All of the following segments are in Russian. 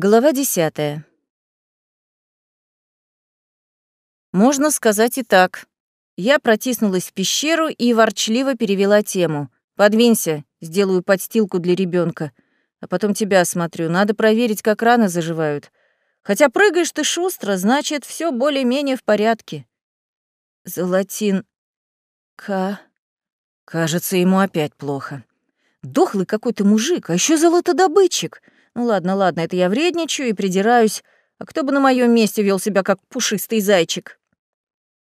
Глава десятая. Можно сказать и так. Я протиснулась в пещеру и ворчливо перевела тему. «Подвинься, сделаю подстилку для ребенка, А потом тебя осмотрю. Надо проверить, как раны заживают. Хотя прыгаешь ты шустро, значит, все более-менее в порядке». Золотин... К... Кажется, ему опять плохо. Дохлый какой-то мужик, а еще золотодобытчик. Ну ладно, ладно, это я вредничаю и придираюсь. А кто бы на моем месте вел себя как пушистый зайчик?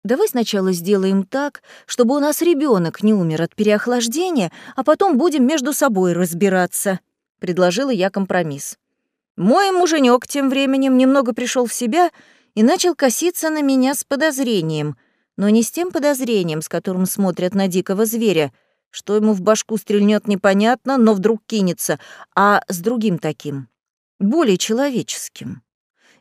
Давай сначала сделаем так, чтобы у нас ребенок не умер от переохлаждения, а потом будем между собой разбираться, предложила я компромисс. Мой муженек тем временем немного пришел в себя и начал коситься на меня с подозрением, но не с тем подозрением, с которым смотрят на дикого зверя, что ему в башку стрельнет непонятно, но вдруг кинется, а с другим таким, более человеческим.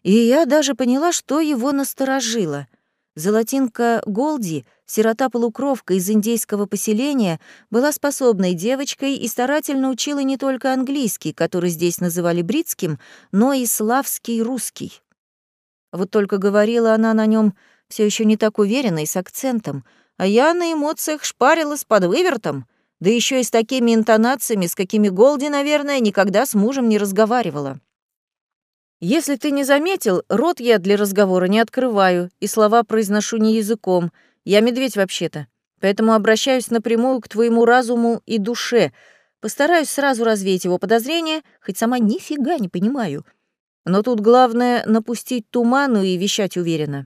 И я даже поняла, что его насторожило. Золотинка Голди, сирота-полукровка из индейского поселения, была способной девочкой и старательно учила не только английский, который здесь называли бритским, но и славский русский. Вот только говорила она на нем все еще не так уверенно и с акцентом, а я на эмоциях шпарила с подвывертом, да еще и с такими интонациями, с какими Голди, наверное, никогда с мужем не разговаривала. Если ты не заметил, рот я для разговора не открываю, и слова произношу не языком. Я медведь вообще-то. Поэтому обращаюсь напрямую к твоему разуму и душе. Постараюсь сразу развеять его подозрения, хоть сама нифига не понимаю. Но тут главное — напустить туману и вещать уверенно.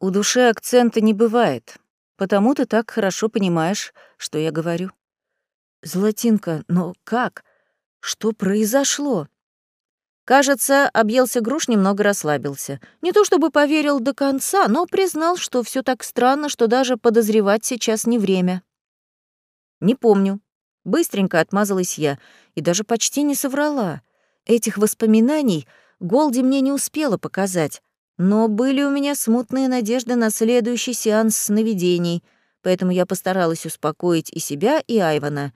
У души акцента не бывает, потому ты так хорошо понимаешь, что я говорю. Золотинка, но как? Что произошло? Кажется, объелся груш немного расслабился. Не то чтобы поверил до конца, но признал, что все так странно, что даже подозревать сейчас не время. «Не помню». Быстренько отмазалась я и даже почти не соврала. Этих воспоминаний Голди мне не успела показать, но были у меня смутные надежды на следующий сеанс сновидений, поэтому я постаралась успокоить и себя, и Айвана.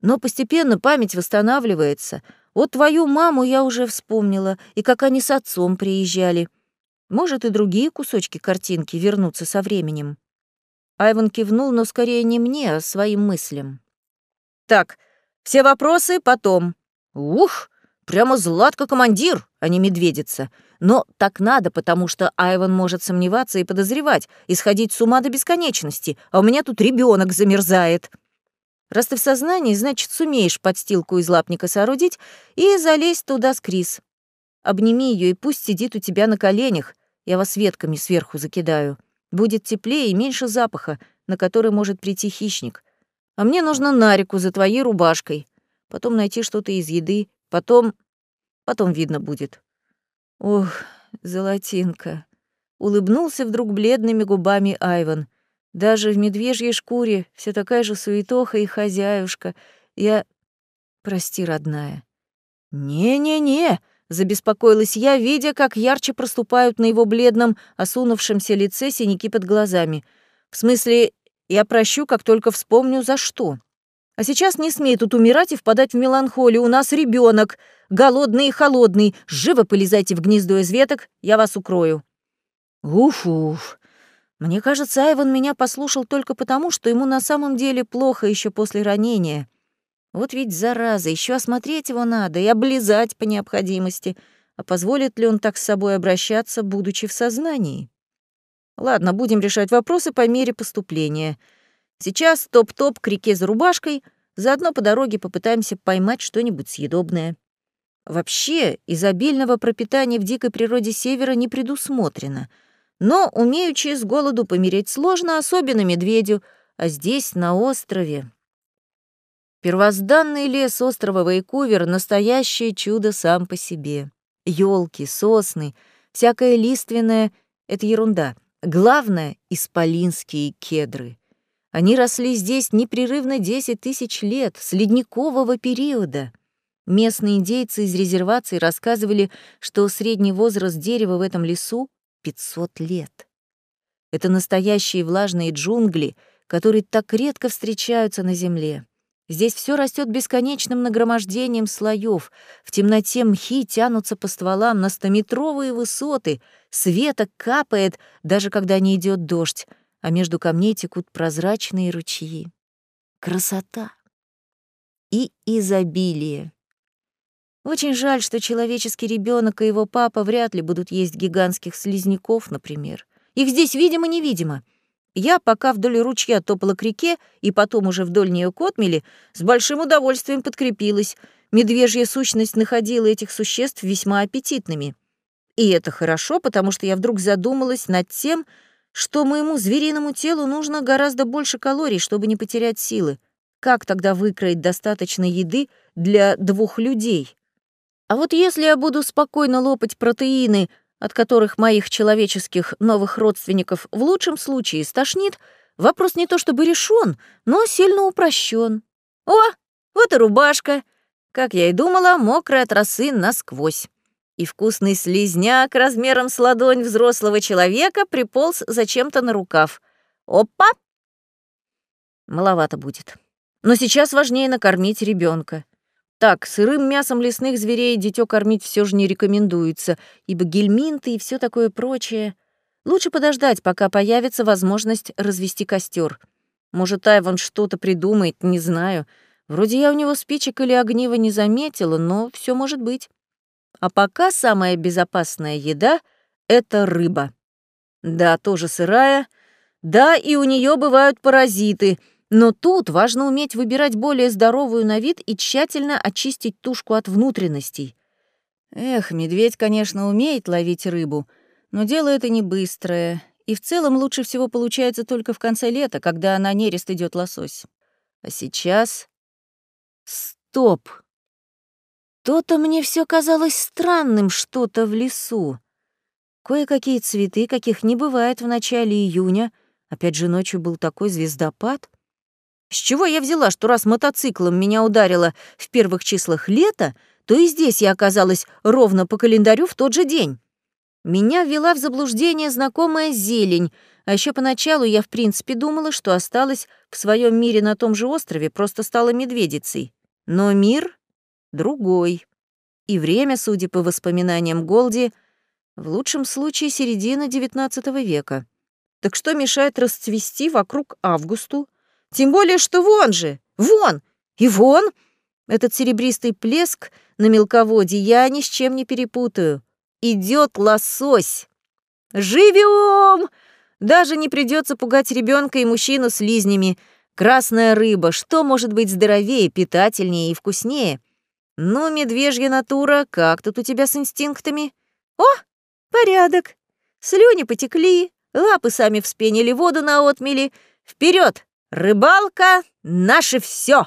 Но постепенно память восстанавливается — вот твою маму я уже вспомнила, и как они с отцом приезжали. Может, и другие кусочки картинки вернутся со временем. Айван кивнул, но скорее не мне, а своим мыслям. «Так, все вопросы потом. Ух, прямо Златка-командир, а не медведица. Но так надо, потому что Айван может сомневаться и подозревать, и сходить с ума до бесконечности, а у меня тут ребенок замерзает». Раз ты в сознании, значит, сумеешь подстилку из лапника соорудить и залезть туда с Крис. Обними ее и пусть сидит у тебя на коленях. Я вас ветками сверху закидаю. Будет теплее и меньше запаха, на который может прийти хищник. А мне нужно на реку за твоей рубашкой. Потом найти что-то из еды. Потом... Потом видно будет. Ох, золотинка. Улыбнулся вдруг бледными губами Айван. Даже в медвежьей шкуре все такая же суетоха и хозяюшка. Я... Прости, родная. «Не-не-не», — забеспокоилась я, видя, как ярче проступают на его бледном, осунувшемся лице синяки под глазами. «В смысле, я прощу, как только вспомню, за что. А сейчас не смей тут умирать и впадать в меланхолию. У нас ребенок, голодный и холодный. Живо полезайте в гнездо из веток, я вас укрою». «Уф-уф», мне кажется, Айван меня послушал только потому, что ему на самом деле плохо еще после ранения. Вот ведь зараза, еще осмотреть его надо и облизать по необходимости. А позволит ли он так с собой обращаться, будучи в сознании? Ладно, будем решать вопросы по мере поступления. Сейчас топ-топ к реке за рубашкой, заодно по дороге попытаемся поймать что-нибудь съедобное. Вообще, изобильного пропитания в дикой природе Севера не предусмотрено — но умеючи с голоду помереть сложно, особенно медведю, а здесь, на острове. Первозданный лес острова Вайкувер — настоящее чудо сам по себе. Ёлки, сосны, всякое лиственное — это ерунда. Главное — исполинские кедры. Они росли здесь непрерывно 10 тысяч лет, с ледникового периода. Местные индейцы из резервации рассказывали, что средний возраст дерева в этом лесу 500 лет. Это настоящие влажные джунгли, которые так редко встречаются на Земле. Здесь все растет бесконечным нагромождением слоев. В темноте мхи тянутся по стволам на стометровые высоты. Света капает, даже когда не идет дождь, а между камней текут прозрачные ручьи. Красота и изобилие. Очень жаль, что человеческий ребенок и его папа вряд ли будут есть гигантских слизняков, например. Их здесь видимо-невидимо. Я, пока вдоль ручья топала к реке и потом уже вдоль нее к отмели, с большим удовольствием подкрепилась. Медвежья сущность находила этих существ весьма аппетитными. И это хорошо, потому что я вдруг задумалась над тем, что моему звериному телу нужно гораздо больше калорий, чтобы не потерять силы. Как тогда выкроить достаточно еды для двух людей? А вот если я буду спокойно лопать протеины, от которых моих человеческих новых родственников в лучшем случае стошнит, вопрос не то чтобы решен, но сильно упрощен. О, вот и рубашка. Как я и думала, мокрая от росы насквозь. И вкусный слизняк размером с ладонь взрослого человека приполз зачем-то на рукав. Опа! Маловато будет. Но сейчас важнее накормить ребенка. Так, сырым мясом лесных зверей дитё кормить все же не рекомендуется, ибо гельминты и все такое прочее. Лучше подождать, пока появится возможность развести костер. Может, Айван что-то придумает, не знаю. Вроде я у него спичек или огнива не заметила, но все может быть. А пока самая безопасная еда — это рыба. Да, тоже сырая. Да, и у нее бывают паразиты — но тут важно уметь выбирать более здоровую на вид и тщательно очистить тушку от внутренностей. Эх, медведь, конечно, умеет ловить рыбу, но дело это не быстрое, и в целом лучше всего получается только в конце лета, когда на нерест идет лосось. А сейчас... Стоп! То-то мне все казалось странным что-то в лесу. Кое-какие цветы, каких не бывает в начале июня, опять же ночью был такой звездопад — с чего я взяла, что раз мотоциклом меня ударило в первых числах лета, то и здесь я оказалась ровно по календарю в тот же день? Меня ввела в заблуждение знакомая зелень, а еще поначалу я в принципе думала, что осталась в своем мире на том же острове, просто стала медведицей. Но мир другой. И время, судя по воспоминаниям Голди, в лучшем случае середина XIX века. Так что мешает расцвести вокруг Августу, тем более, что вон же, вон и вон. Этот серебристый плеск на мелководье я ни с чем не перепутаю. Идет лосось. Живем! Даже не придется пугать ребенка и мужчину с лизнями. Красная рыба, что может быть здоровее, питательнее и вкуснее? Ну, медвежья натура, как тут у тебя с инстинктами? О, порядок. Слюни потекли, лапы сами вспенили воду на отмели. Вперед! Рыбалка — наше все!